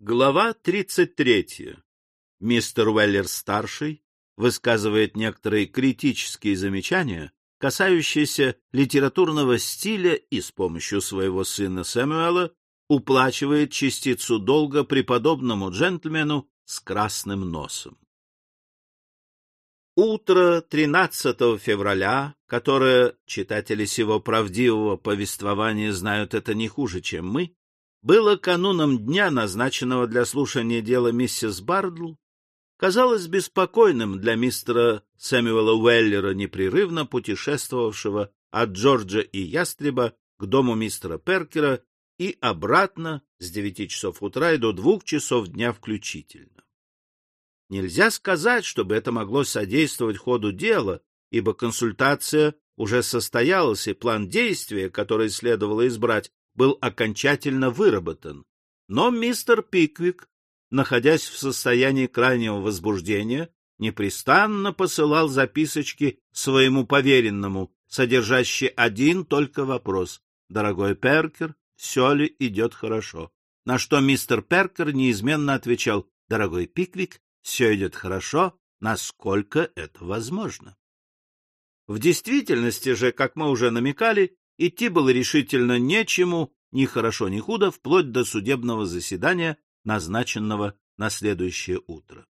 Глава 33. Мистер Уэллер-старший высказывает некоторые критические замечания, касающиеся литературного стиля и с помощью своего сына Сэмюэла уплачивает частицу долга преподобному джентльмену с красным носом. Утро 13 февраля, которое читатели сего правдивого повествования знают это не хуже, чем мы, было кануном дня, назначенного для слушания дела миссис Бардл, казалось беспокойным для мистера Сэмюэла Уэллера, непрерывно путешествовавшего от Джорджа и Ястреба к дому мистера Перкера и обратно с девяти часов утра и до двух часов дня включительно. Нельзя сказать, чтобы это могло содействовать ходу дела, ибо консультация уже состоялась, и план действия, который следовало избрать, был окончательно выработан, но мистер Пиквик, находясь в состоянии крайнего возбуждения, непрестанно посылал записочки своему поверенному, содержащие один только вопрос «Дорогой Перкер, все ли идет хорошо?» На что мистер Перкер неизменно отвечал «Дорогой Пиквик, все идет хорошо, насколько это возможно». В действительности же, как мы уже намекали, идти было решительно нечему, ни хорошо, ни худо, вплоть до судебного заседания, назначенного на следующее утро.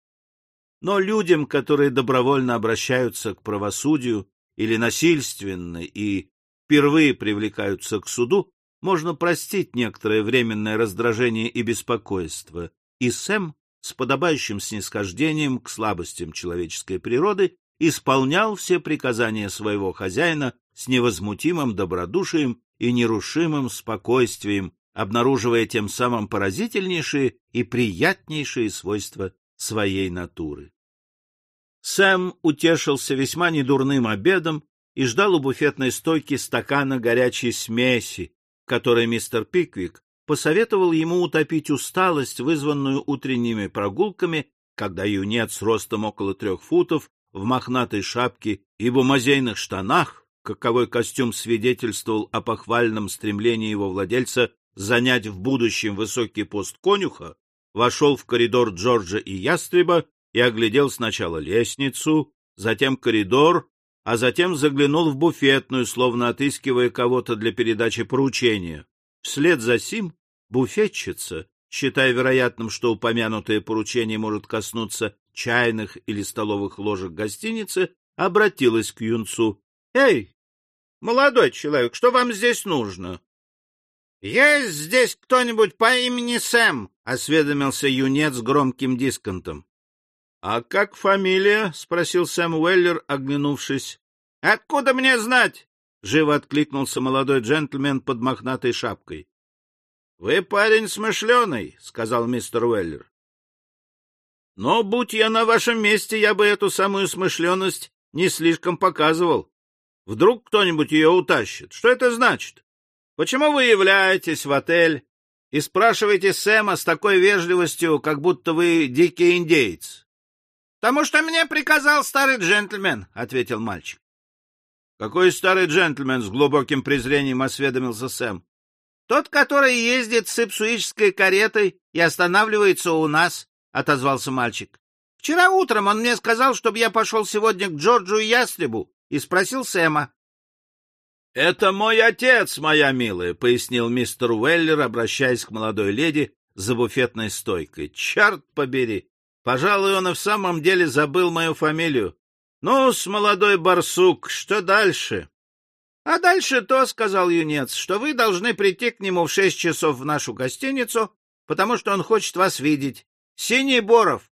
Но людям, которые добровольно обращаются к правосудию или насильственно и впервые привлекаются к суду, можно простить некоторое временное раздражение и беспокойство, и Сэм с подобающим снисхождением к слабостям человеческой природы исполнял все приказания своего хозяина с невозмутимым добродушием и нерушимым спокойствием, обнаруживая тем самым поразительнейшие и приятнейшие свойства своей натуры. Сэм утешился весьма недурным обедом и ждал у буфетной стойки стакана горячей смеси, которой мистер Пиквик посоветовал ему утопить усталость, вызванную утренними прогулками, когда юнец ростом около трех футов в мохнатой шапке и бумазейных штанах, каковой костюм свидетельствовал о похвальном стремлении его владельца занять в будущем высокий пост конюха, вошел в коридор Джорджа и Ястреба и оглядел сначала лестницу, затем коридор, а затем заглянул в буфетную, словно отыскивая кого-то для передачи поручения. Вслед за сим буфетчица, считая вероятным, что упомянутое поручение может коснуться чайных или столовых ложек гостиницы, обратилась к юнцу. — Эй, молодой человек, что вам здесь нужно? — Есть здесь кто-нибудь по имени Сэм? — осведомился юнец громким дисконтом. — А как фамилия? — спросил Сэм Уэллер, оглянувшись. — Откуда мне знать? — живо откликнулся молодой джентльмен под мохнатой шапкой. — Вы парень смышленый, — сказал мистер Уэллер. Но, будь я на вашем месте, я бы эту самую смышленность не слишком показывал. Вдруг кто-нибудь ее утащит. Что это значит? Почему вы являетесь в отель и спрашиваете Сэма с такой вежливостью, как будто вы дикий индейец? — Потому что мне приказал старый джентльмен, — ответил мальчик. — Какой старый джентльмен? — с глубоким презрением осведомился Сэм. — Тот, который ездит с ипсуической каретой и останавливается у нас, — отозвался мальчик. — Вчера утром он мне сказал, чтобы я пошел сегодня к Джорджу Ястребу, и спросил Сэма. — Это мой отец, моя милая, — пояснил мистер Уэллер, обращаясь к молодой леди за буфетной стойкой. — Черт побери! Пожалуй, он и в самом деле забыл мою фамилию. Ну, с молодой барсук, что дальше? — А дальше то, — сказал юнец, — что вы должны прийти к нему в шесть часов в нашу гостиницу, потому что он хочет вас видеть. Синий Боров,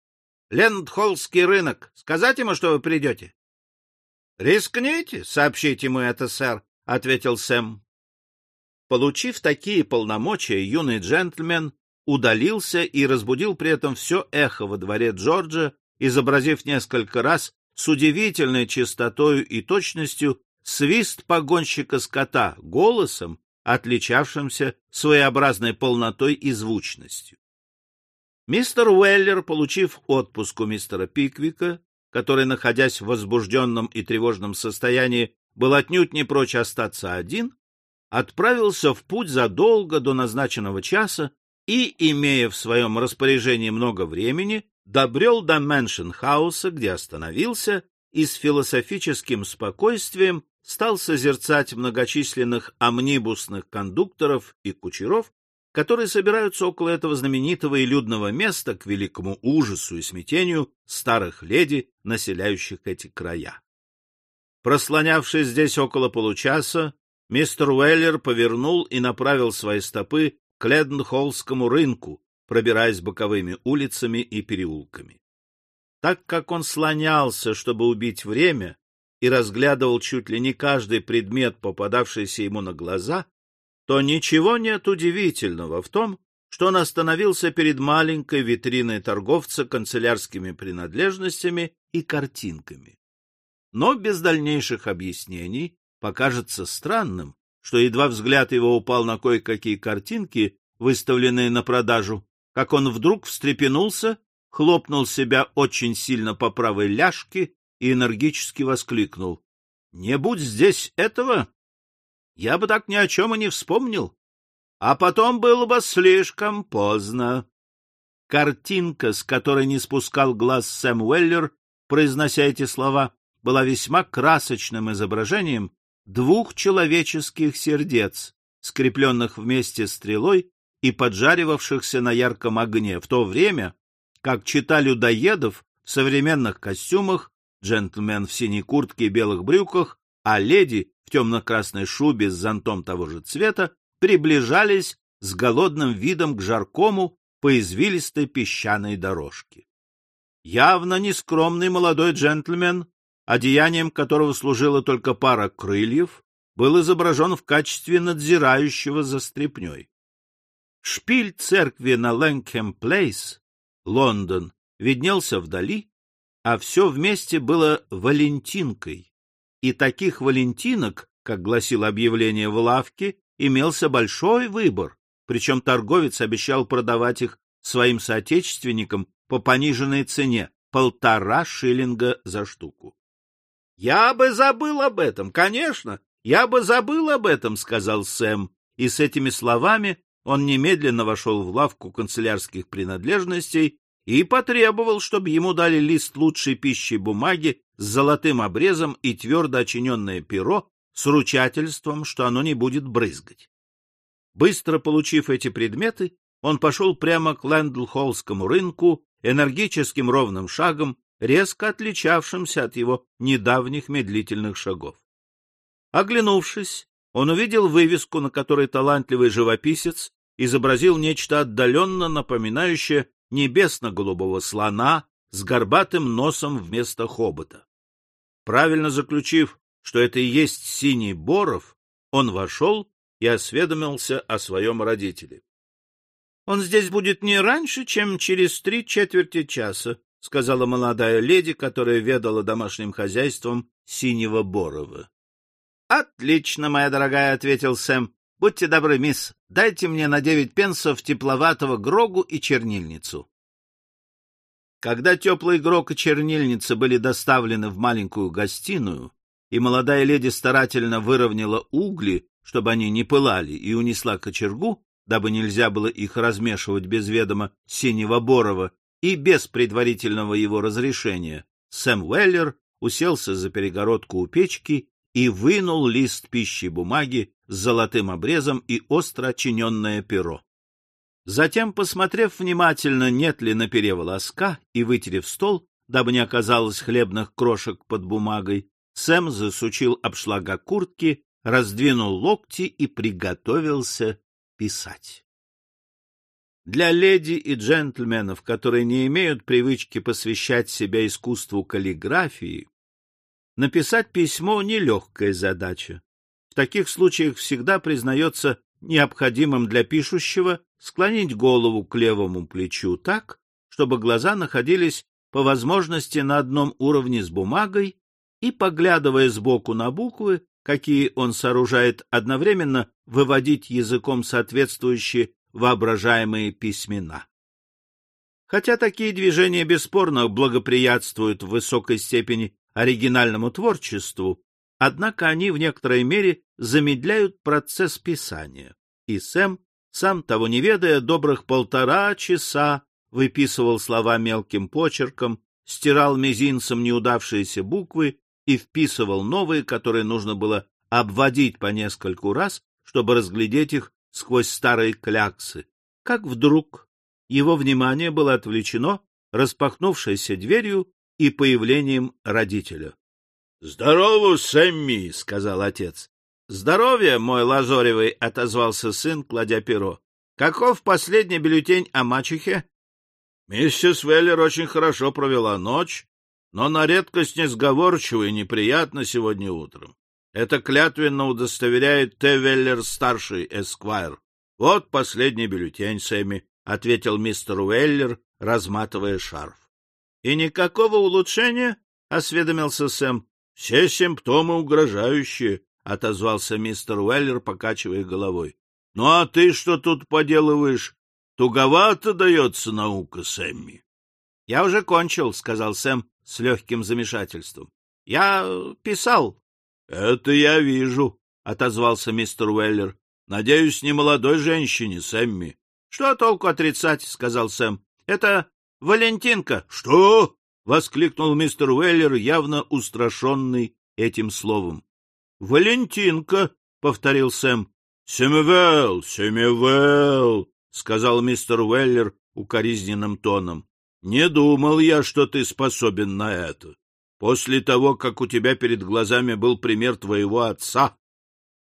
Лендхоллский рынок. Сказать ему, что вы придете? — Рискните, сообщите ему это, сэр, — ответил Сэм. Получив такие полномочия, юный джентльмен удалился и разбудил при этом все эхо во дворе Джорджа, изобразив несколько раз с удивительной чистотою и точностью свист погонщика скота голосом, отличавшимся своеобразной полнотой и звучностью. Мистер Уэллер, получив отпуск у мистера Пиквика, который, находясь в возбужденном и тревожном состоянии, был отнюдь не прочь остаться один, отправился в путь задолго до назначенного часа и, имея в своем распоряжении много времени, добрел до Мэншенхауса, где остановился, и с философическим спокойствием стал созерцать многочисленных омнибусных кондукторов и кучеров, которые собираются около этого знаменитого и людного места к великому ужасу и смятению старых леди, населяющих эти края. Прослонявшись здесь около получаса, мистер Уэллер повернул и направил свои стопы к Леденхоллскому рынку, пробираясь боковыми улицами и переулками. Так как он слонялся, чтобы убить время, и разглядывал чуть ли не каждый предмет, попадавшийся ему на глаза, то ничего нет удивительного в том, что он остановился перед маленькой витриной торговца канцелярскими принадлежностями и картинками. Но без дальнейших объяснений покажется странным, что едва взгляд его упал на кое-какие картинки, выставленные на продажу, как он вдруг встрепенулся, хлопнул себя очень сильно по правой ляжке и энергически воскликнул. — Не будь здесь этого, я бы так ни о чем и не вспомнил. А потом было бы слишком поздно. Картинка, с которой не спускал глаз Сэм Уэллер, произнося эти слова, была весьма красочным изображением двух человеческих сердец, скрепленных вместе стрелой и поджаривавшихся на ярком огне, в то время, как чита людоедов в современных костюмах, джентльмен в синей куртке и белых брюках, а леди в темно-красной шубе с зонтом того же цвета приближались с голодным видом к жаркому по извилистой песчаной дорожке. Явно нескромный молодой джентльмен, одеянием которого служила только пара крыльев, был изображен в качестве надзирающего за стряпней. Шпиль церкви на Лэнкхэм-Плейс, Лондон, виднелся вдали, а все вместе было валентинкой, и таких валентинок, как гласило объявление в лавке, имелся большой выбор, причем торговец обещал продавать их своим соотечественникам по пониженной цене — полтора шиллинга за штуку. — Я бы забыл об этом, конечно, я бы забыл об этом, — сказал Сэм, и с этими словами он немедленно вошел в лавку канцелярских принадлежностей и потребовал, чтобы ему дали лист лучшей пищи бумаги с золотым обрезом и твердо очиненное перо с ручательством, что оно не будет брызгать. Быстро получив эти предметы, он пошел прямо к Лэндлхоллскому рынку энергическим ровным шагом, резко отличавшимся от его недавних медлительных шагов. Оглянувшись, он увидел вывеску, на которой талантливый живописец изобразил нечто отдаленно напоминающее небесно-голубого слона с горбатым носом вместо хобота. Правильно заключив, что это и есть синий боров, он вошел и осведомился о своем родителе. — Он здесь будет не раньше, чем через три четверти часа, — сказала молодая леди, которая ведала домашним хозяйством синего борова. — Отлично, моя дорогая, — ответил Сэм. — Будьте добры, мисс, дайте мне на девять пенсов тепловатого грогу и чернильницу. Когда теплый грог и чернильница были доставлены в маленькую гостиную, и молодая леди старательно выровняла угли, чтобы они не пылали, и унесла кочергу, дабы нельзя было их размешивать без ведома синего борова и без предварительного его разрешения, Сэм Уэллер уселся за перегородку у печки и вынул лист пищи бумаги с золотым обрезом и остро очиненное перо. Затем, посмотрев внимательно, нет ли на пере волоска, и вытерев стол, дабы не оказалось хлебных крошек под бумагой, Сэм засучил обшлага куртки, раздвинул локти и приготовился писать. Для леди и джентльменов, которые не имеют привычки посвящать себя искусству каллиграфии, написать письмо — нелегкая задача. В таких случаях всегда признается необходимым для пишущего склонить голову к левому плечу так, чтобы глаза находились по возможности на одном уровне с бумагой и, поглядывая сбоку на буквы, какие он сооружает, одновременно выводить языком соответствующие воображаемые письмена. Хотя такие движения бесспорно благоприятствуют в высокой степени оригинальному творчеству, однако они в некоторой мере замедляют процесс писания, и Сэм сам, того не ведая, добрых полтора часа выписывал слова мелким почерком, стирал мизинцем неудавшиеся буквы и вписывал новые, которые нужно было обводить по нескольку раз, чтобы разглядеть их сквозь старые кляксы. Как вдруг его внимание было отвлечено распахнувшейся дверью и появлением родителя. — Здорово, Сэмми! — сказал отец. — Здоровье, мой лазоревый! — отозвался сын, кладя перо. — Каков последний бюллетень о мачехе? Миссис Веллер очень хорошо провела ночь, но на редкость несговорчива и неприятно сегодня утром. Это клятвенно удостоверяет Т. Веллер-старший, Эсквайр. Вот последний бюллетень, Сэмми, — ответил мистер Уэллер, разматывая шарф. — И никакого улучшения? — осведомился Сэм. — Все симптомы угрожающие, — отозвался мистер Уэллер, покачивая головой. — Ну а ты что тут поделываешь? Туговато дается наука, Сэмми. — Я уже кончил, — сказал Сэм с легким замешательством. — Я писал. — Это я вижу, — отозвался мистер Уэллер. — Надеюсь, не молодой женщине, Сэмми. — Что толку отрицать, — сказал Сэм. — Это Валентинка. — Что? — воскликнул мистер Уэллер, явно устрашенный этим словом. — Валентинка, — повторил Сэм. — Сэмюэл, Сэмюэл, — сказал мистер Уэллер укоризненным тоном. — Не думал я, что ты способен на это. После того, как у тебя перед глазами был пример твоего отца,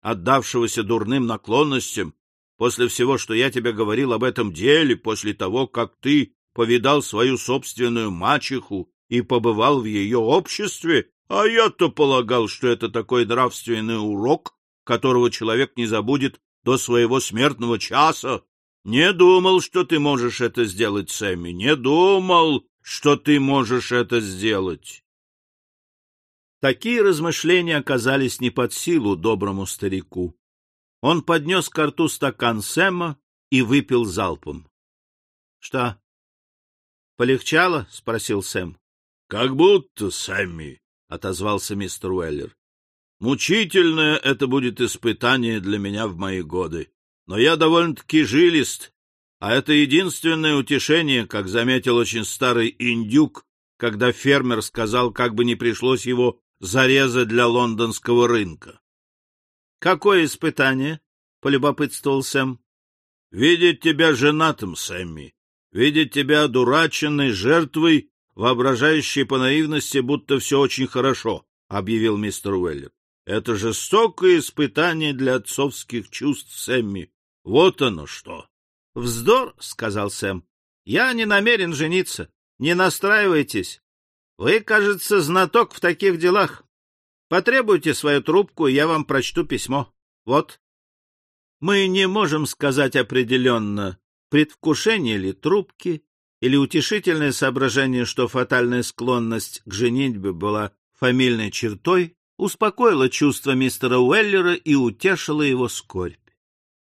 отдавшегося дурным наклонностям, после всего, что я тебе говорил об этом деле, после того, как ты повидал свою собственную мачеху и побывал в ее обществе, а я-то полагал, что это такой нравственный урок, которого человек не забудет до своего смертного часа. Не думал, что ты можешь это сделать, Сэмми, не думал, что ты можешь это сделать. Такие размышления оказались не под силу доброму старику. Он поднес к рту стакан Сэма и выпил залпом. — Что? — Полегчало? — спросил Сэм. — Как будто, Сэмми, — отозвался мистер Уэллер. — Мучительное это будет испытание для меня в мои годы но я довольно-таки жилист, а это единственное утешение, как заметил очень старый индюк, когда фермер сказал, как бы не пришлось его зарезать для лондонского рынка. — Какое испытание? — полюбопытствовал Сэм. — Видеть тебя женатым, Сэмми, видеть тебя одураченной жертвой, воображающей по наивности, будто все очень хорошо, — объявил мистер Уэллер. Это жестокое испытание для отцовских чувств Сэмми. Вот оно что. — Вздор, — сказал Сэм. — Я не намерен жениться. Не настраивайтесь. Вы, кажется, знаток в таких делах. Потребуйте свою трубку, я вам прочту письмо. Вот. Мы не можем сказать определенно, предвкушение ли трубки или утешительное соображение, что фатальная склонность к женитьбе была фамильной чертой, успокоило чувство мистера Уэллера и утешило его скорбь.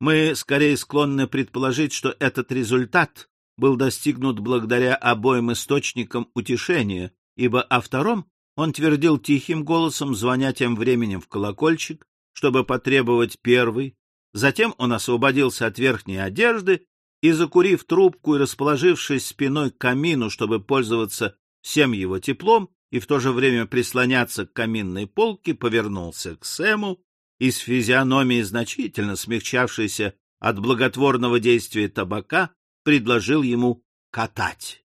Мы скорее склонны предположить, что этот результат был достигнут благодаря обоим источникам утешения, ибо о втором он твердил тихим голосом, звоня тем временем в колокольчик, чтобы потребовать первый. Затем он освободился от верхней одежды и, закурив трубку и расположившись спиной к камину, чтобы пользоваться всем его теплом, и в то же время прислоняться к каминной полке, повернулся к Сэму и с физиономией, значительно смягчавшейся от благотворного действия табака, предложил ему катать.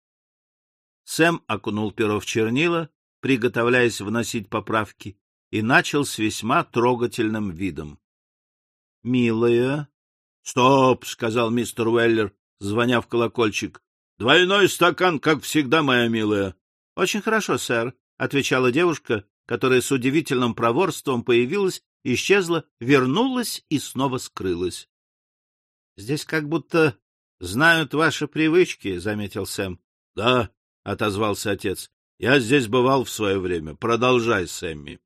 Сэм окунул перо в чернила, приготовляясь вносить поправки, и начал с весьма трогательным видом. — Милая... — Стоп! — сказал мистер Уэллер, звоня в колокольчик. — Двойной стакан, как всегда, моя милая. — Очень хорошо, сэр, — отвечала девушка, которая с удивительным проворством появилась, исчезла, вернулась и снова скрылась. — Здесь как будто знают ваши привычки, — заметил Сэм. — Да, — отозвался отец. — Я здесь бывал в свое время. Продолжай, Сэмми.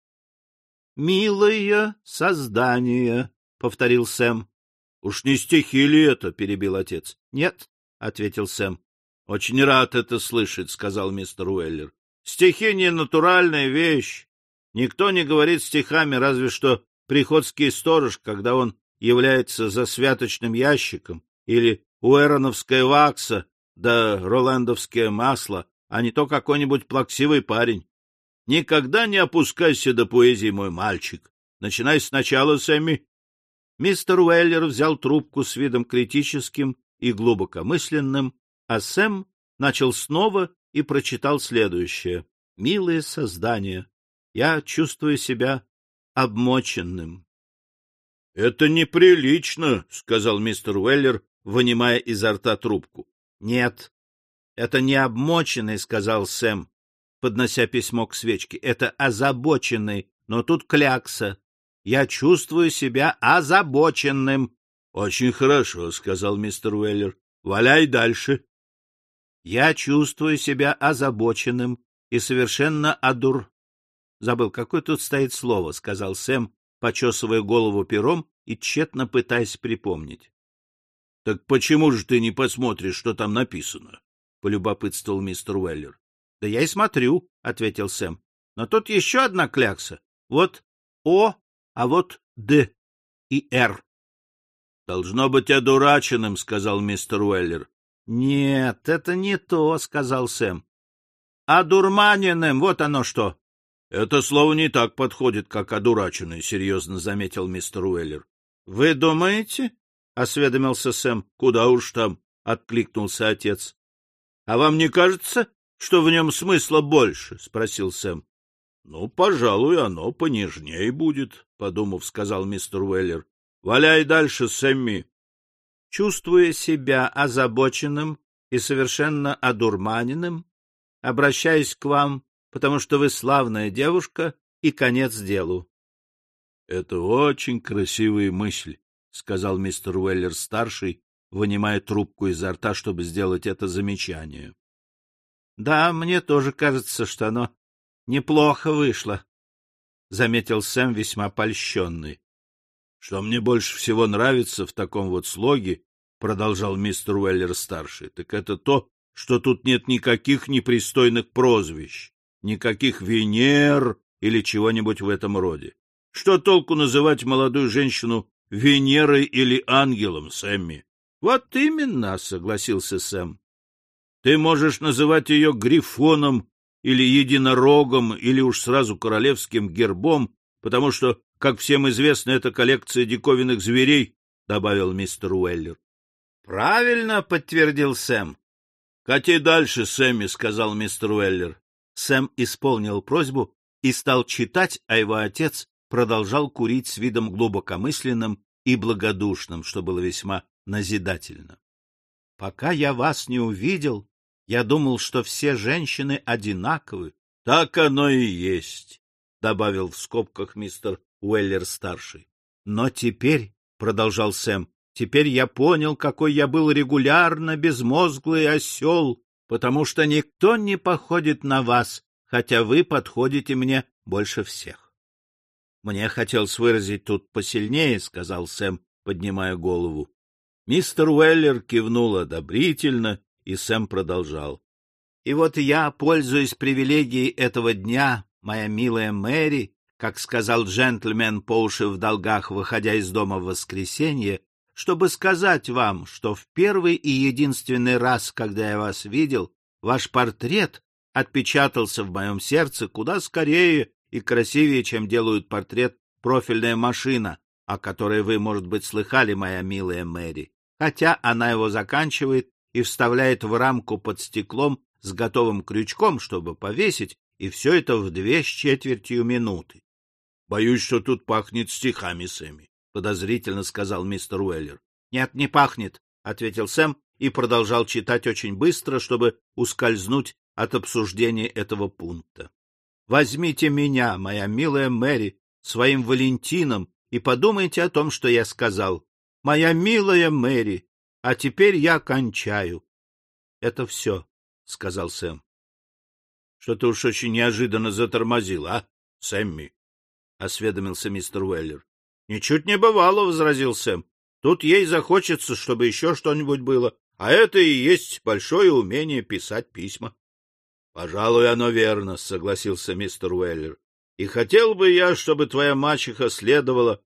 — Милое создание, — повторил Сэм. — Уж не стихи ли это? — перебил отец. — Нет, — ответил Сэм. — Очень рад это слышать, — сказал мистер Уэллер. — Стихи — не натуральная вещь. Никто не говорит стихами, разве что приходский сторож, когда он является за святочным ящиком, или уэроновская вакса да роландовское масло, а не то какой-нибудь плаксивый парень. Никогда не опускайся до поэзии, мой мальчик. Начинай сначала, Сэмми. Мистер Уэллер взял трубку с видом критическим и глубокомысленным, а Сэм начал снова и прочитал следующее. «Милые создания, я чувствую себя обмоченным». — Это неприлично, — сказал мистер Уэллер, вынимая изо рта трубку. — Нет, это не обмоченный, — сказал Сэм, поднося письмо к свечке. — Это озабоченный, но тут клякса. Я чувствую себя озабоченным. — Очень хорошо, — сказал мистер Уэллер. — Валяй дальше. — Я чувствую себя озабоченным и совершенно одур... Забыл, какое тут стоит слово, — сказал Сэм, почесывая голову пером и тщетно пытаясь припомнить. — Так почему же ты не посмотришь, что там написано? — полюбопытствовал мистер Уэллер. — Да я и смотрю, — ответил Сэм. — Но тут еще одна клякса. Вот О, а вот Д и Р. — Должно быть одураченным, — сказал мистер Уэллер. — Нет, это не то, — сказал Сэм. — Одурманенным, вот оно что. — Это слово не так подходит, как одураченный, — серьезно заметил мистер Уэллер. — Вы думаете? — осведомился Сэм. — Куда уж там, — откликнулся отец. — А вам не кажется, что в нем смысла больше? — спросил Сэм. — Ну, пожалуй, оно понежнее будет, — подумав, сказал мистер Уэллер. — Валяй дальше, Сэмми. Чувствуя себя озабоченным и совершенно одурманенным, обращаясь к вам, потому что вы славная девушка и конец делу. — Это очень красивая мысль, — сказал мистер Уэллер-старший, вынимая трубку изо рта, чтобы сделать это замечание. — Да, мне тоже кажется, что оно неплохо вышло, — заметил Сэм весьма польщенный. — Что мне больше всего нравится в таком вот слоге, — продолжал мистер Уэллер-старший, — так это то, что тут нет никаких непристойных прозвищ никаких Венер или чего-нибудь в этом роде. Что толку называть молодую женщину Венерой или ангелом, Сэмми? — Вот именно, — согласился Сэм. — Ты можешь называть ее Грифоном или Единорогом или уж сразу королевским гербом, потому что, как всем известно, это коллекция диковинных зверей, — добавил мистер Уэллер. — Правильно, — подтвердил Сэм. — Кати дальше, Сэмми, — сказал мистер Уэллер. Сэм исполнил просьбу и стал читать, а его отец продолжал курить с видом глубокомысленным и благодушным, что было весьма назидательно. — Пока я вас не увидел, я думал, что все женщины одинаковы. — Так оно и есть, — добавил в скобках мистер Уэллер-старший. — Но теперь, — продолжал Сэм, — теперь я понял, какой я был регулярно безмозглый осел, потому что никто не походит на вас, хотя вы подходите мне больше всех. — Мне хотелось выразить тут посильнее, — сказал Сэм, поднимая голову. Мистер Уэллер кивнул одобрительно, и Сэм продолжал. — И вот я, пользуясь привилегией этого дня, моя милая Мэри, как сказал джентльмен по уши в долгах, выходя из дома в воскресенье, чтобы сказать вам, что в первый и единственный раз, когда я вас видел, ваш портрет отпечатался в моем сердце куда скорее и красивее, чем делают портрет профильная машина, о которой вы, может быть, слыхали, моя милая Мэри, хотя она его заканчивает и вставляет в рамку под стеклом с готовым крючком, чтобы повесить, и все это в две с четвертью минуты. — Боюсь, что тут пахнет стихами, Сэмми. — подозрительно сказал мистер Уэллер. — Нет, не пахнет, — ответил Сэм и продолжал читать очень быстро, чтобы ускользнуть от обсуждения этого пункта. — Возьмите меня, моя милая Мэри, своим Валентином и подумайте о том, что я сказал. Моя милая Мэри, а теперь я кончаю. — Это все, — сказал Сэм. — Что ты уж очень неожиданно затормозил, а, Сэмми? — осведомился мистер Уэллер. — Ничуть не бывало, — возразил Сэм. — Тут ей захочется, чтобы еще что-нибудь было, а это и есть большое умение писать письма. — Пожалуй, оно верно, — согласился мистер Уэллер. — И хотел бы я, чтобы твоя мачеха следовала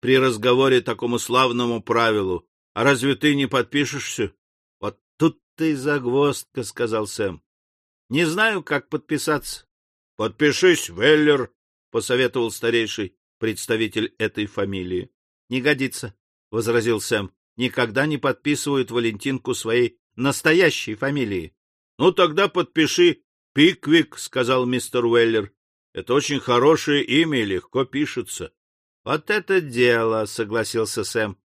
при разговоре такому славному правилу А разве ты не подпишешься? — Вот тут ты загвоздка, — сказал Сэм. — Не знаю, как подписаться. — Подпишись, Веллер, — посоветовал старейший представитель этой фамилии. — Не годится, — возразил Сэм. — Никогда не подписывают Валентинку своей настоящей фамилии. — Ну, тогда подпиши Пиквик, — сказал мистер Уэллер. — Это очень хорошее имя и легко пишется. — Вот это дело, — согласился Сэм. —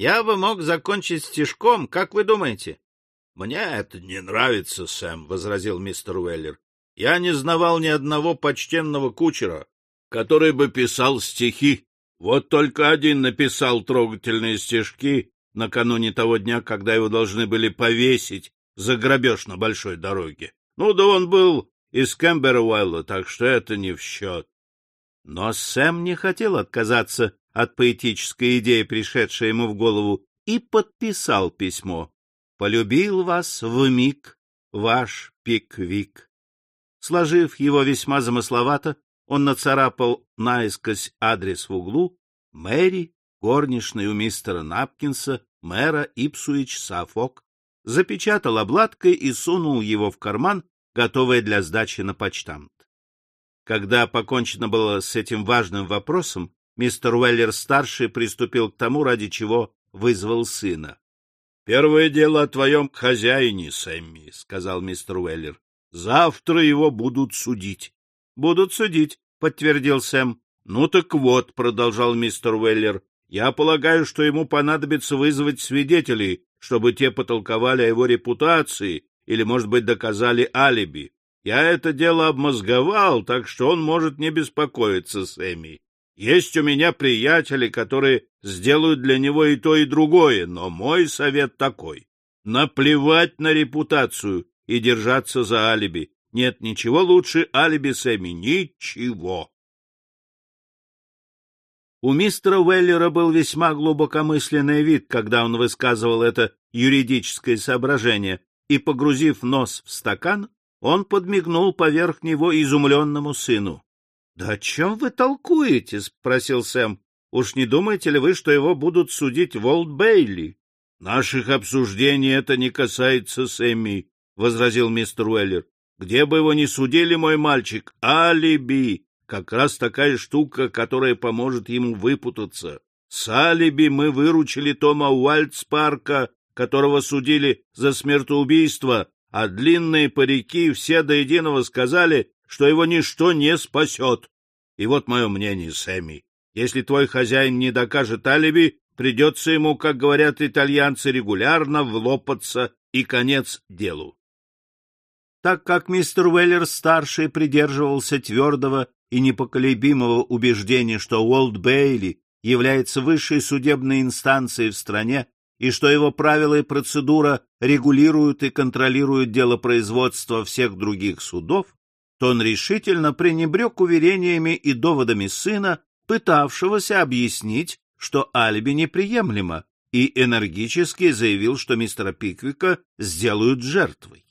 Я бы мог закончить стишком, как вы думаете? — Мне это не нравится, Сэм, — возразил мистер Уэллер. — Я не знавал ни одного почтенного кучера, который бы писал стихи. Вот только один написал трогательные стишки накануне того дня, когда его должны были повесить за грабеж на большой дороге. Ну да он был из Кэмбервелла, так что это не в счет. Но Сэм не хотел отказаться от поэтической идеи, пришедшей ему в голову, и подписал письмо. «Полюбил вас в миг ваш Пиквик». Сложив его весьма замысловато, он нацарапал наискось адрес в углу Мэри, горничной у мистера Напкинса, мэра Ипсуич, Сафок, запечатал обладкой и сунул его в карман, готовый для сдачи на почтамт. Когда покончено было с этим важным вопросом, мистер Уэллер-старший приступил к тому, ради чего вызвал сына. — Первое дело о твоем хозяине, Сэмми, — сказал мистер Уэллер. — Завтра его будут судить. — Будут судить, — подтвердил Сэм. — Ну так вот, — продолжал мистер Уэллер, — я полагаю, что ему понадобится вызвать свидетелей, чтобы те потолковали о его репутации или, может быть, доказали алиби. Я это дело обмозговал, так что он может не беспокоиться, Сэмми. Есть у меня приятели, которые сделают для него и то, и другое, но мой совет такой — наплевать на репутацию и держаться за алиби. Нет ничего лучше алиби Сэмми, ничего. У мистера Уэллера был весьма глубокомысленный вид, когда он высказывал это юридическое соображение, и, погрузив нос в стакан, он подмигнул поверх него изумленному сыну. — Да о чем вы толкуете? — спросил Сэм. — Уж не думаете ли вы, что его будут судить в Олд-Бейли? — Наших обсуждений это не касается, Сэмми, — возразил мистер Уэллер. — Где бы его ни судили, мой мальчик, алиби как раз такая штука, которая поможет ему выпутаться. С алиби мы выручили Тома Уальдспарка, которого судили за смертоубийство, а длинные парики все до единого сказали, что его ничто не спасет. И вот мое мнение, Сэмми. Если твой хозяин не докажет алиби, придется ему, как говорят итальянцы, регулярно влопаться и конец делу. Так как мистер Уэллер-старший придерживался твердого и непоколебимого убеждения, что Уолт Бейли является высшей судебной инстанцией в стране и что его правила и процедура регулируют и контролируют дело производства всех других судов, то он решительно пренебрег уверениями и доводами сына, пытавшегося объяснить, что алиби неприемлемо, и энергически заявил, что мистера Пиквика сделают жертвой.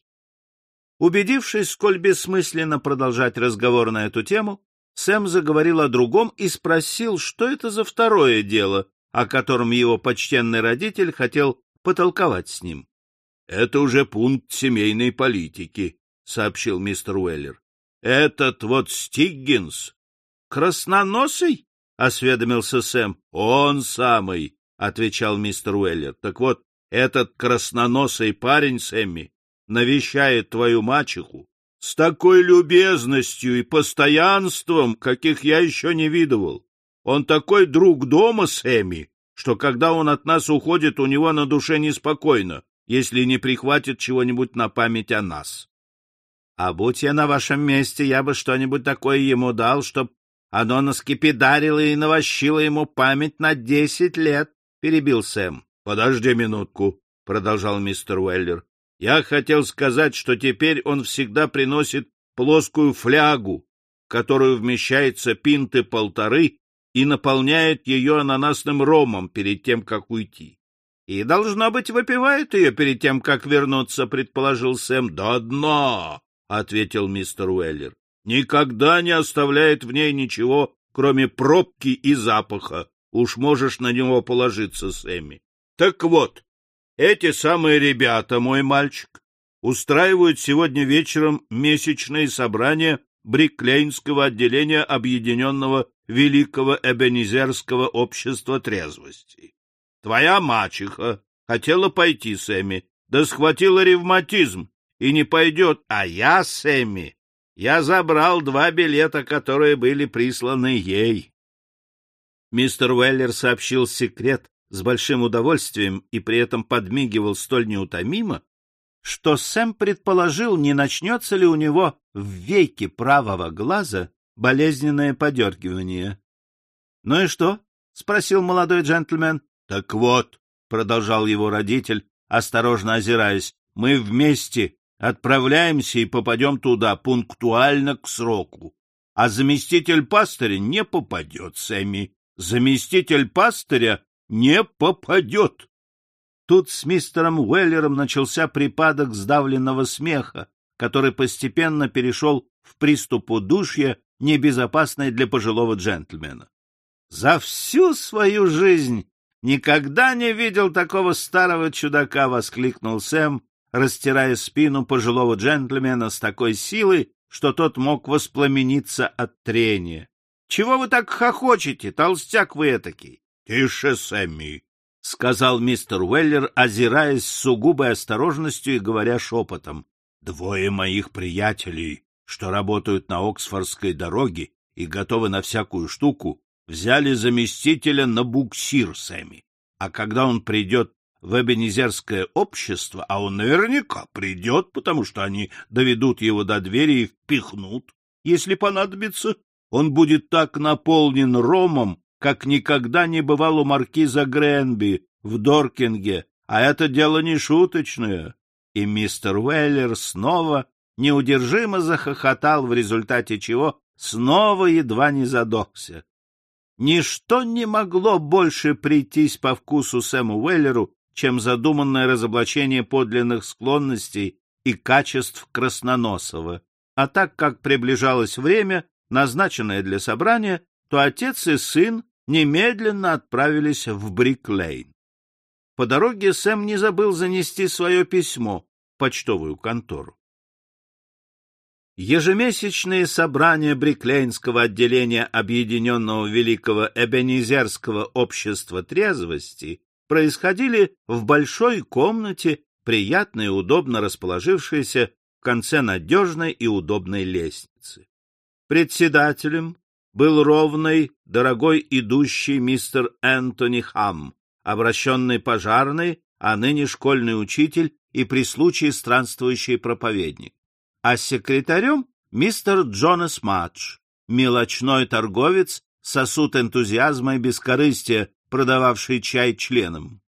Убедившись, сколь бессмысленно продолжать разговор на эту тему, Сэм заговорил о другом и спросил, что это за второе дело, о котором его почтенный родитель хотел потолковать с ним. — Это уже пункт семейной политики, — сообщил мистер Уэллер. — Этот вот Стиггинс. — Красноносый? — осведомился Сэм. — Он самый, — отвечал мистер Уэллер. — Так вот, этот красноносый парень, Сэмми, навещает твою мачеху с такой любезностью и постоянством, каких я еще не видывал. Он такой друг дома, Сэмми, что когда он от нас уходит, у него на душе неспокойно, если не прихватит чего-нибудь на память о нас. А будь я на вашем месте, я бы что-нибудь такое ему дал, чтоб оно наскипидарило и навощило ему память на десять лет, — перебил Сэм. — Подожди минутку, — продолжал мистер Уэллер. Я хотел сказать, что теперь он всегда приносит плоскую флягу, которую вмещается пинты полторы, и наполняет ее ананасным ромом перед тем, как уйти. — И, должно быть, выпивает ее перед тем, как вернуться, — предположил Сэм. — До дна, — ответил мистер Уэллер. — Никогда не оставляет в ней ничего, кроме пробки и запаха. Уж можешь на него положиться, Сэмми. Так вот, эти самые ребята, мой мальчик, устраивают сегодня вечером месячные собрания Бриклейнского отделения Объединенного Великого Эбенизерского общества трезвости. Твоя мачеха хотела пойти, Сэмми, да схватила ревматизм и не пойдет, а я, Сэмми, я забрал два билета, которые были присланы ей. Мистер Уэллер сообщил секрет с большим удовольствием и при этом подмигивал столь неутомимо, что Сэм предположил, не начнется ли у него в веке правого глаза болезненное подергивание. — Ну и что? — спросил молодой джентльмен. — Так вот, — продолжал его родитель, осторожно озираясь, — мы вместе отправляемся и попадем туда пунктуально к сроку. А заместитель пастыря не попадет, Сэмми. Заместитель пастыря не попадет. Тут с мистером Уэллером начался припадок сдавленного смеха, который постепенно перешел в приступ удушья, небезопасный для пожилого джентльмена. За всю свою жизнь никогда не видел такого старого чудака, — воскликнул Сэм, растирая спину пожилого джентльмена с такой силой, что тот мог воспламениться от трения. — Чего вы так хохочете, толстяк вы этакий? — Тише, Сэмми, — сказал мистер Уэллер, озираясь с сугубой осторожностью и говоря шепотом. — Двое моих приятелей, что работают на Оксфордской дороге и готовы на всякую штуку, взяли заместителя на буксир Сэмми. А когда он придет в Эбенезерское общество, а он наверняка придет, потому что они доведут его до двери и впихнут, если понадобится, он будет так наполнен ромом, как никогда не бывал у маркиза Гренби в Доркинге, а это дело не шуточное. И мистер Уэллер снова неудержимо захохотал, в результате чего снова едва не задохся. Ничто не могло больше прийтись по вкусу Сэму Уэллеру, чем задуманное разоблачение подлинных склонностей и качеств Красноносова. А так как приближалось время, назначенное для собрания, то отец и сын немедленно отправились в Бриклейн. По дороге Сэм не забыл занести свое письмо в почтовую контору. Ежемесячные собрания Бриклейнского отделения Объединенного Великого Эбенезерского общества трезвости происходили в большой комнате, приятно и удобно расположившейся в конце надежной и удобной лестницы. Председателем был ровный, дорогой идущий мистер Энтони Хам, обращенный пожарный, а ныне школьный учитель и при случае странствующий проповедник. А секретарем мистер Джонас Мадж, мелочной торговец, сосуд энтузиазма и бескорыстия, продававший чай членам.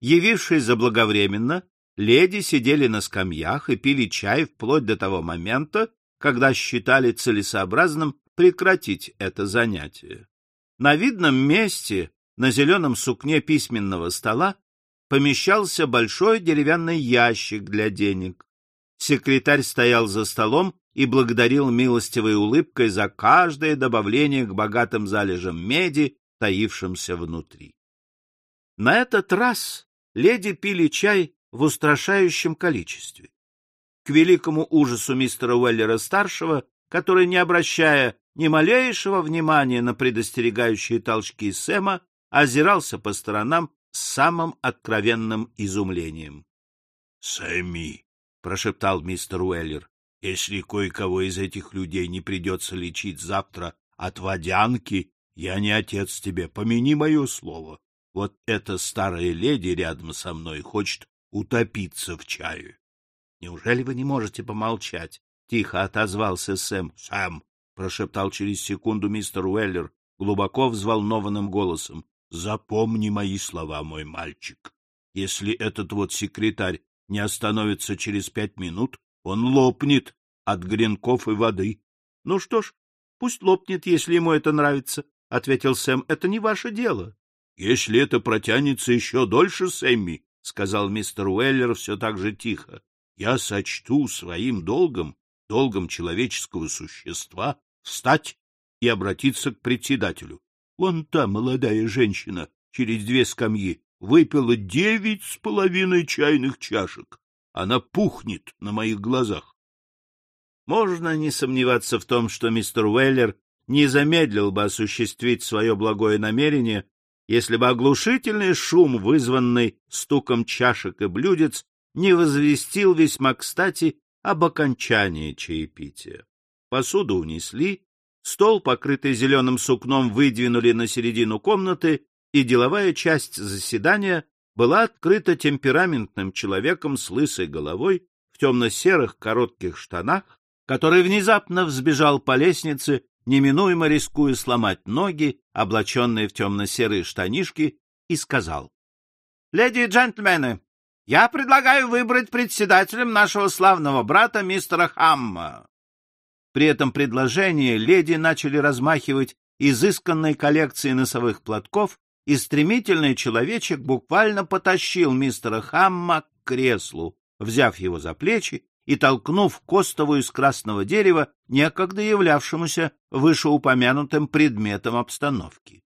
Явившись заблаговременно, леди сидели на скамьях и пили чай вплоть до того момента, когда считали целесообразным прекратить это занятие. На видном месте, на зеленом сукне письменного стола, помещался большой деревянный ящик для денег. Секретарь стоял за столом и благодарил милостивой улыбкой за каждое добавление к богатым залежам меди, таившимся внутри. На этот раз леди пили чай в устрашающем количестве. К великому ужасу мистера Уэллера-старшего, который, не обращая ни малейшего внимания на предостерегающие толчки Сэма, озирался по сторонам с самым откровенным изумлением. — Сэмми, — прошептал мистер Уэллер, — если кое-кого из этих людей не придется лечить завтра от водянки, я не отец тебе, помяни мое слово. Вот эта старая леди рядом со мной хочет утопиться в чаю. — Неужели вы не можете помолчать? — тихо отозвался Сэм. — Сэм, — прошептал через секунду мистер Уэллер глубоко взволнованным голосом. — Запомни мои слова, мой мальчик. Если этот вот секретарь не остановится через пять минут, он лопнет от гренков и воды. — Ну что ж, пусть лопнет, если ему это нравится, — ответил Сэм. — Это не ваше дело. — Если это протянется еще дольше, Сэмми, — сказал мистер Уэллер все так же тихо, — я сочту своим долгом, долгом человеческого существа, встать и обратиться к председателю. Вон та молодая женщина через две скамьи выпила девять с половиной чайных чашек. Она пухнет на моих глазах. Можно не сомневаться в том, что мистер Уэллер не замедлил бы осуществить свое благое намерение, если бы оглушительный шум, вызванный стуком чашек и блюдец, не возвестил весьма кстати об окончании чаепития. Посуду унесли, стол, покрытый зеленым сукном, выдвинули на середину комнаты, и деловая часть заседания была открыта темпераментным человеком с лысой головой в темно-серых коротких штанах, который внезапно взбежал по лестнице, неминуемо рискуя сломать ноги, облаченные в темно-серые штанишки, и сказал. — Леди и джентльмены, я предлагаю выбрать председателем нашего славного брата мистера Хамма. При этом предложении леди начали размахивать изысканной коллекцией носовых платков, и стремительный человечек буквально потащил мистера Хамма к креслу, взяв его за плечи и толкнув костовую из красного дерева, некогда являвшемуся вышеупомянутым предметом обстановки.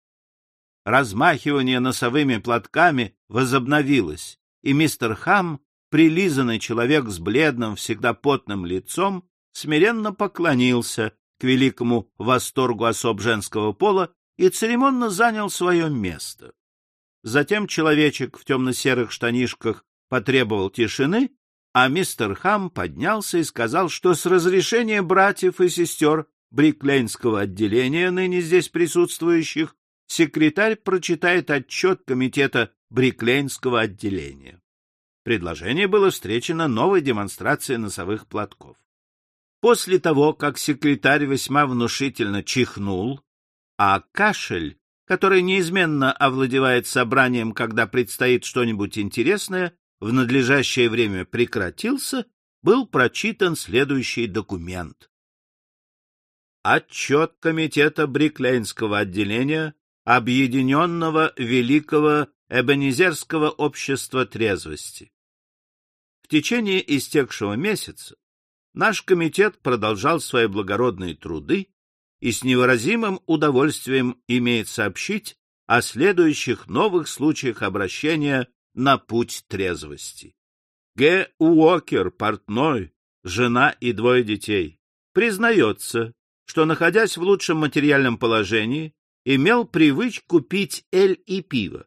Размахивание носовыми платками возобновилось, и мистер Хам, прилизанный человек с бледным, всегда потным лицом, смиренно поклонился к великому восторгу особ женского пола и церемонно занял свое место. Затем человечек в темно-серых штанишках потребовал тишины, а мистер Хам поднялся и сказал, что с разрешения братьев и сестер Бриклейнского отделения, ныне здесь присутствующих, секретарь прочитает отчет комитета Бриклейнского отделения. Предложение было встречено новой демонстрацией носовых платков. После того, как секретарь весьма внушительно чихнул, а кашель, который неизменно овладевает собранием, когда предстоит что-нибудь интересное, в надлежащее время прекратился, был прочитан следующий документ. Отчет Комитета Бриклейнского отделения Объединенного Великого Эбенезерского общества трезвости. В течение истекшего месяца наш комитет продолжал свои благородные труды и с невыразимым удовольствием имеет сообщить о следующих новых случаях обращения на путь трезвости. Г. Уокер, портной, жена и двое детей, признается, что, находясь в лучшем материальном положении, имел привычку пить эль и пиво.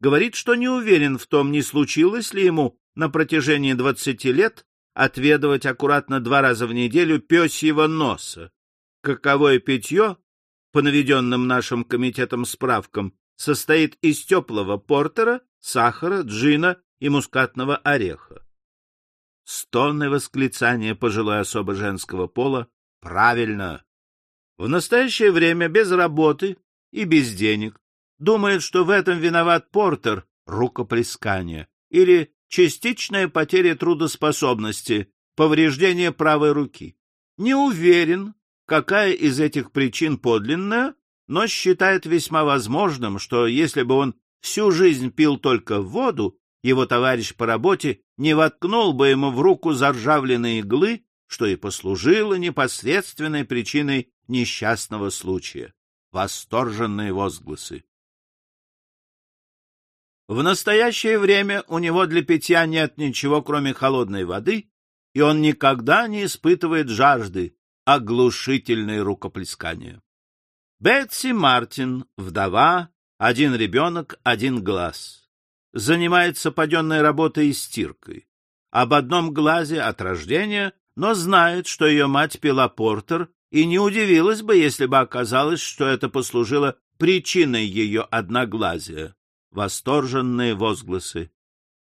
Говорит, что не уверен в том, не случилось ли ему на протяжении двадцати лет отведывать аккуратно два раза в неделю пёсьего носа. Каковое питье, по наведенным нашим комитетом справкам, состоит из теплого портера, сахара, джина и мускатного ореха. Стоны восклицания пожилой особы женского пола правильно. В настоящее время без работы и без денег думает, что в этом виноват портер рукоплескания или частичная потеря трудоспособности, повреждение правой руки. Не уверен, какая из этих причин подлинная, но считает весьма возможным, что если бы он всю жизнь пил только воду, его товарищ по работе не воткнул бы ему в руку заржавленные иглы, что и послужило непосредственной причиной несчастного случая. Восторженные возгласы. В настоящее время у него для питья нет ничего, кроме холодной воды, и он никогда не испытывает жажды, оглушительное рукоплескание. Бетси Мартин, вдова, один ребенок, один глаз. Занимается паденной работой и стиркой. Об одном глазе от рождения, но знает, что ее мать пила портер, и не удивилась бы, если бы оказалось, что это послужило причиной ее одноглазия. Восторженные возгласы.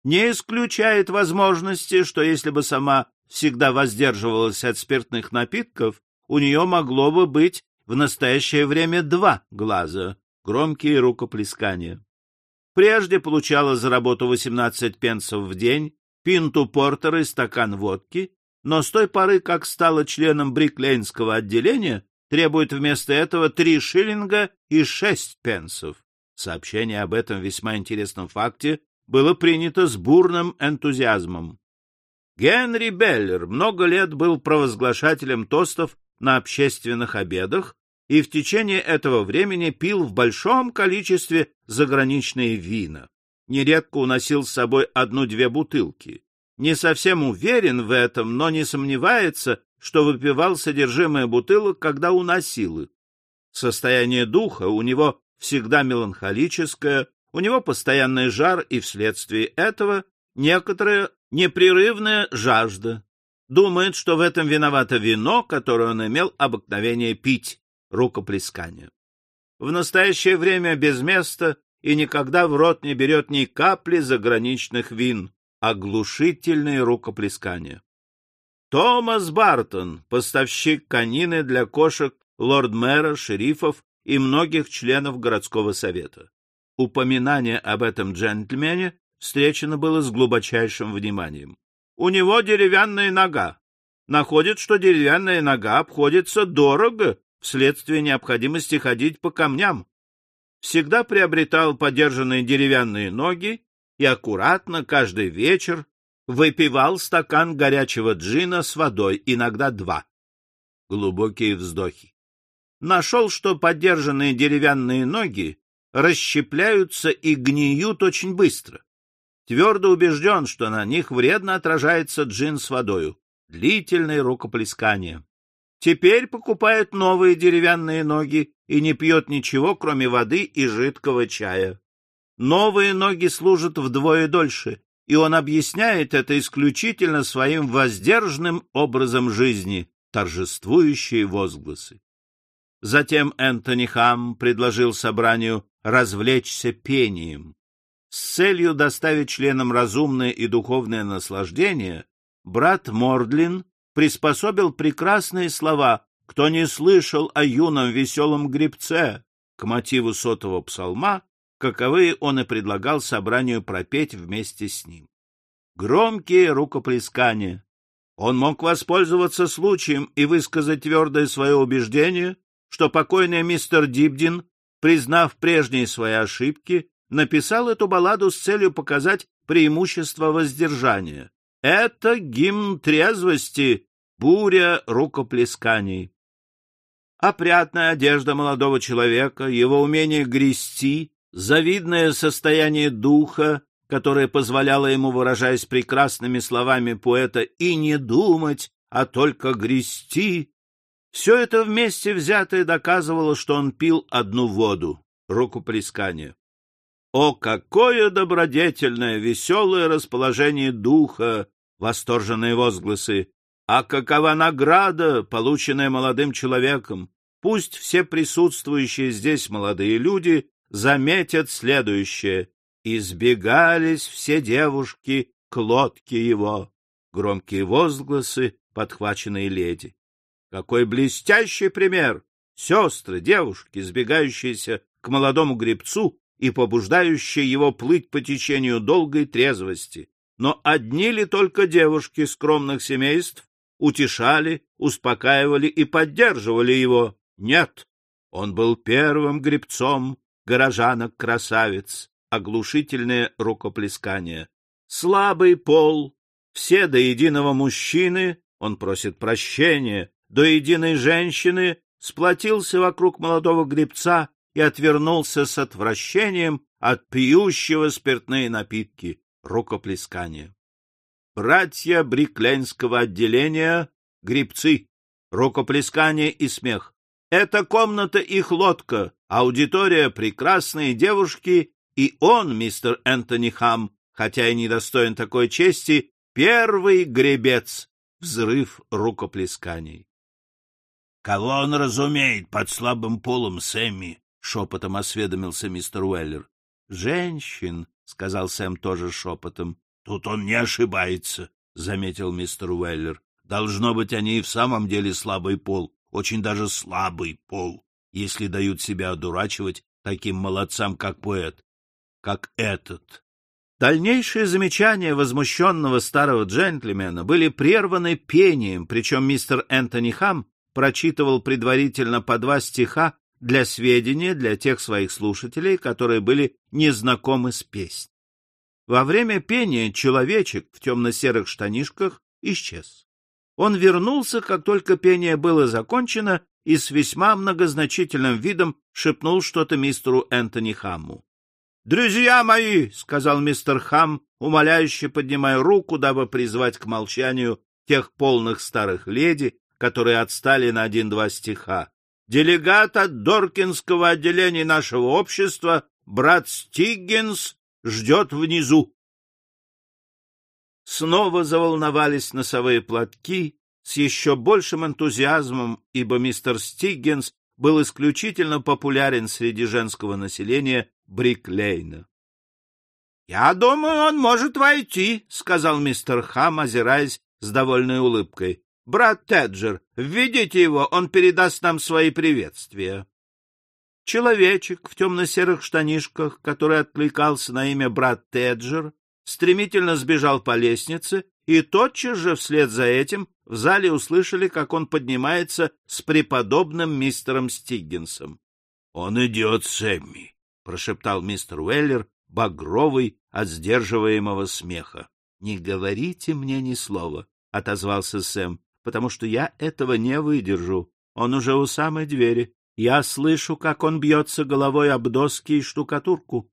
Не исключает возможности, что если бы сама всегда воздерживалась от спиртных напитков, у нее могло бы быть в настоящее время два глаза, громкие рукоплескания. Прежде получала за работу 18 пенсов в день, пинту портера и стакан водки, но с той поры, как стала членом Бриклейнского отделения, требует вместо этого три шиллинга и шесть пенсов. Сообщение об этом весьма интересном факте было принято с бурным энтузиазмом. Генри Беллер много лет был провозглашателем тостов на общественных обедах и в течение этого времени пил в большом количестве заграничные вина. нередко уносил с собой одну-две бутылки. Не совсем уверен в этом, но не сомневается, что выпивал содержимое бутылок, когда уносил их. Состояние духа у него всегда меланхолическое, у него постоянный жар и вследствие этого некоторая непрерывная жажда. Думает, что в этом виновато вино, которое он имел обыкновение пить, рукоплескание. В настоящее время без места и никогда в рот не берет ни капли заграничных вин, оглушительные рукоплескания. Томас Бартон, поставщик конины для кошек лорд-мэра, шерифов и многих членов городского совета. Упоминание об этом джентльмене встречено было с глубочайшим вниманием. У него деревянная нога. Находит, что деревянная нога обходится дорого вследствие необходимости ходить по камням. Всегда приобретал подержанные деревянные ноги и аккуратно каждый вечер выпивал стакан горячего джина с водой, иногда два. Глубокие вздохи. Нашел, что подержанные деревянные ноги расщепляются и гниют очень быстро. Твердо убежден, что на них вредно отражается джин с водою. Длительное рукоплескание. Теперь покупает новые деревянные ноги и не пьет ничего, кроме воды и жидкого чая. Новые ноги служат вдвое дольше, и он объясняет это исключительно своим воздержанным образом жизни, торжествующие возгласы. Затем Энтони Хам предложил собранию развлечься пением. С целью доставить членам разумное и духовное наслаждение, брат Мордлин приспособил прекрасные слова «Кто не слышал о юном веселом гребце» к мотиву сотого псалма, каковые он и предлагал собранию пропеть вместе с ним. Громкие рукоплескания. Он мог воспользоваться случаем и высказать твердое свое убеждение, что покойный мистер Дибдин, признав прежние свои ошибки, написал эту балладу с целью показать преимущество воздержания. Это гимн трезвости, буря рукоплесканий. Опрятная одежда молодого человека, его умение грести, завидное состояние духа, которое позволяло ему, выражаясь прекрасными словами поэта, и не думать, а только грести, все это вместе взятое доказывало, что он пил одну воду — рукоплескание. О, какое добродетельное, веселое расположение духа! Восторженные возгласы. А какова награда, полученная молодым человеком? Пусть все присутствующие здесь молодые люди заметят следующее. Избегались все девушки к лодке его. Громкие возгласы, подхваченные леди. Какой блестящий пример! Сестры, девушки, сбегающиеся к молодому гребцу, и побуждающее его плыть по течению долгой трезвости. Но одни ли только девушки скромных семейств утешали, успокаивали и поддерживали его? Нет, он был первым гребцом горожанок-красавиц, оглушительное рукоплескание. Слабый пол, все до единого мужчины, он просит прощения, до единой женщины сплотился вокруг молодого гребца и отвернулся с отвращением от пьющего спиртные напитки, рукоплескания. Братья Брикленского отделения — грибцы, рукоплескание и смех. Эта комната их лодка, аудитория — прекрасные девушки, и он, мистер Энтони Хам, хотя и недостоин такой чести, первый гребец, взрыв рукоплесканий. — Кого он разумеет под слабым полом, Сэмми? — шепотом осведомился мистер Уэллер. — Женщин, — сказал Сэм тоже шепотом. — Тут он не ошибается, — заметил мистер Уэллер. — Должно быть, они и в самом деле слабый пол, очень даже слабый пол, если дают себя одурачивать таким молодцам, как поэт, как этот. Дальнейшие замечания возмущенного старого джентльмена были прерваны пением, причем мистер Энтони Хам прочитывал предварительно по два стиха для сведения для тех своих слушателей, которые были незнакомы с песней. Во время пения человечек в темно-серых штанишках исчез. Он вернулся, как только пение было закончено, и с весьма многозначительным видом шепнул что-то мистеру Энтони Хамму. — Друзья мои, — сказал мистер Хам, умоляюще поднимая руку, дабы призвать к молчанию тех полных старых леди, которые отстали на один-два стиха. — Делегат от Доркинского отделения нашего общества, брат Стиггинс, ждет внизу. Снова заволновались носовые платки с еще большим энтузиазмом, ибо мистер Стиггинс был исключительно популярен среди женского населения Бриклейна. — Я думаю, он может войти, — сказал мистер Хам, озираясь с довольной улыбкой. — Брат Теджер, введите его, он передаст нам свои приветствия. Человечек в темно-серых штанишках, который откликался на имя брат Теджер, стремительно сбежал по лестнице, и тотчас же вслед за этим в зале услышали, как он поднимается с преподобным мистером Стиггинсом. — Он идет, Сэмми, — прошептал мистер Уэллер, багровый от сдерживаемого смеха. — Не говорите мне ни слова, — отозвался Сэм, — потому что я этого не выдержу. Он уже у самой двери. Я слышу, как он бьется головой об доски и штукатурку.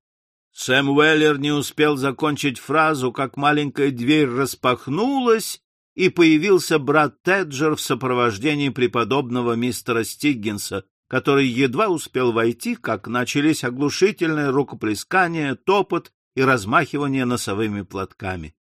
Сэм Уэллер не успел закончить фразу, как маленькая дверь распахнулась, и появился брат Теджер в сопровождении преподобного мистера Стиггинса, который едва успел войти, как начались оглушительные рукоплескания, топот и размахивание носовыми платками.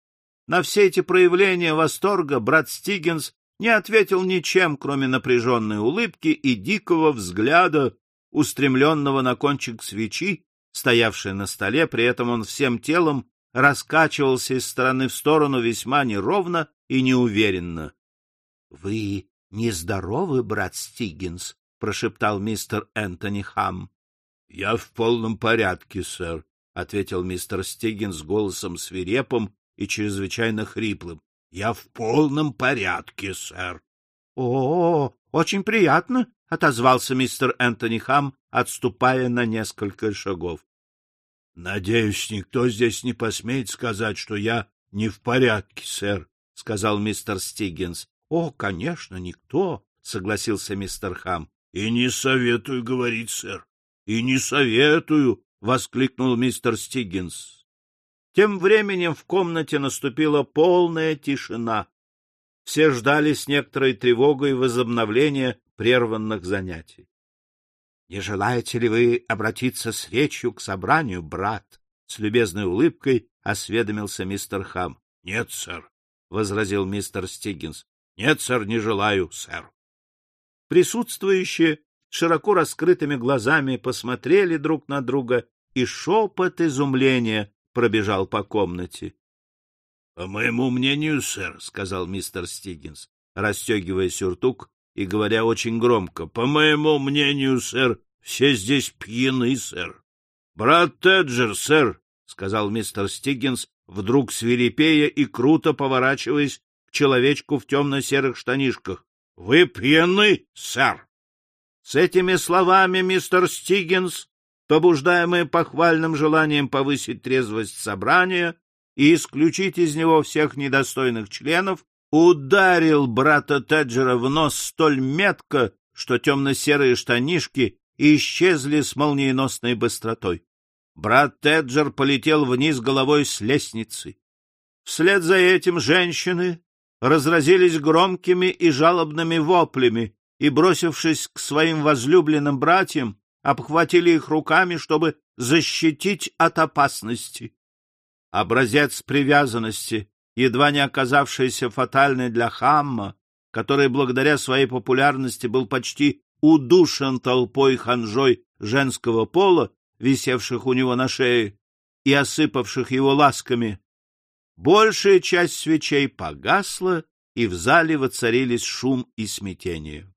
На все эти проявления восторга брат Стиггинс не ответил ничем, кроме напряженной улыбки и дикого взгляда, устремленного на кончик свечи, стоявшей на столе, при этом он всем телом раскачивался из стороны в сторону весьма неровно и неуверенно. — Вы нездоровы, брат Стиггинс? — прошептал мистер Энтони Хам. — Я в полном порядке, сэр, — ответил мистер Стиггинс голосом свирепым и чрезвычайно хриплым. — Я в полном порядке, сэр. — О, очень приятно, — отозвался мистер Энтони Хам, отступая на несколько шагов. — Надеюсь, никто здесь не посмеет сказать, что я не в порядке, сэр, — сказал мистер Стиггинс. — О, конечно, никто, — согласился мистер Хам. — И не советую говорить, сэр. И не советую, — воскликнул мистер Стиггинс. Тем временем в комнате наступила полная тишина. Все ждали с некоторой тревогой возобновления прерванных занятий. — Не желаете ли вы обратиться с речью к собранию, брат? — с любезной улыбкой осведомился мистер Хам. — Нет, сэр, — возразил мистер Стиггинс. — Нет, сэр, не желаю, сэр. Присутствующие широко раскрытыми глазами посмотрели друг на друга, и шепот изумления пробежал по комнате. — По моему мнению, сэр, — сказал мистер Стиггинс, расстегивая сюртук и говоря очень громко, — по моему мнению, сэр, все здесь пьяны, сэр. — Брат Теджер, сэр, — сказал мистер Стиггинс, вдруг свирепея и круто поворачиваясь к человечку в темно-серых штанишках. — Вы пьяны, сэр! С этими словами мистер Стиггинс, побуждаемый похвальным желанием повысить трезвость собрания и исключить из него всех недостойных членов, ударил брата Теджера в нос столь метко, что темно-серые штанишки исчезли с молниеносной быстротой. Брат Теджер полетел вниз головой с лестницы. Вслед за этим женщины разразились громкими и жалобными воплями и, бросившись к своим возлюбленным братьям, обхватили их руками, чтобы защитить от опасности. Образец привязанности, едва не оказавшийся фатальной для Хамма, который благодаря своей популярности был почти удушен толпой ханжой женского пола, висевших у него на шее и осыпавших его ласками, большая часть свечей погасла, и в зале воцарились шум и смятение.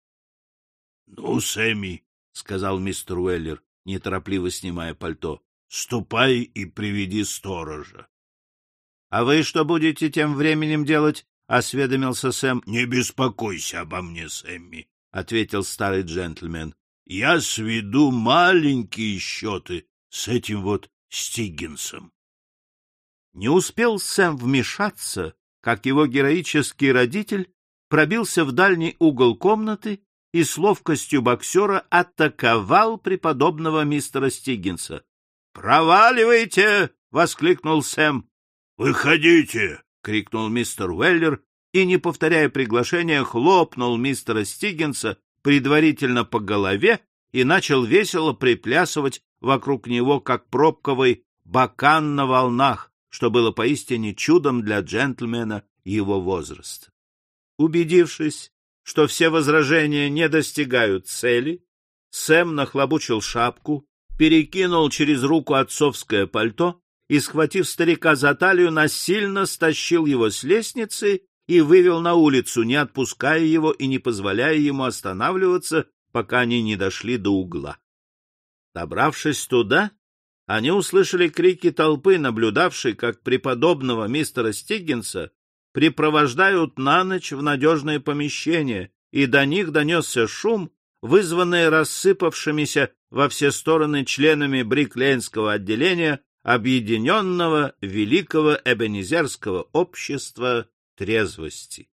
— Ну, Сэмми, — сказал мистер Уэллер, неторопливо снимая пальто, — ступай и приведи сторожа. — А вы что будете тем временем делать? — осведомился Сэм. — Не беспокойся обо мне, Сэмми, — ответил старый джентльмен я сведу маленькие счеты с этим вот Стиггинсом. Не успел Сэм вмешаться, как его героический родитель пробился в дальний угол комнаты и с ловкостью боксера атаковал преподобного мистера Стиггинса. «Проваливайте!» — воскликнул Сэм. «Выходите!» — крикнул мистер Уэллер и, не повторяя приглашения, хлопнул мистера Стиггинса предварительно по голове и начал весело приплясывать вокруг него, как пробковый бакан на волнах, что было поистине чудом для джентльмена его возраста. Убедившись, что все возражения не достигают цели, Сэм нахлобучил шапку, перекинул через руку отцовское пальто и, схватив старика за талию, насильно стащил его с лестницы и вывел на улицу, не отпуская его и не позволяя ему останавливаться, пока они не дошли до угла. Добравшись туда, они услышали крики толпы, наблюдавшей, как преподобного мистера Стиггинса припровождают на ночь в надежное помещение, и до них донесся шум, вызванный рассыпавшимися во все стороны членами Бриклейнского отделения Объединенного Великого Эбенезерского общества трезвости.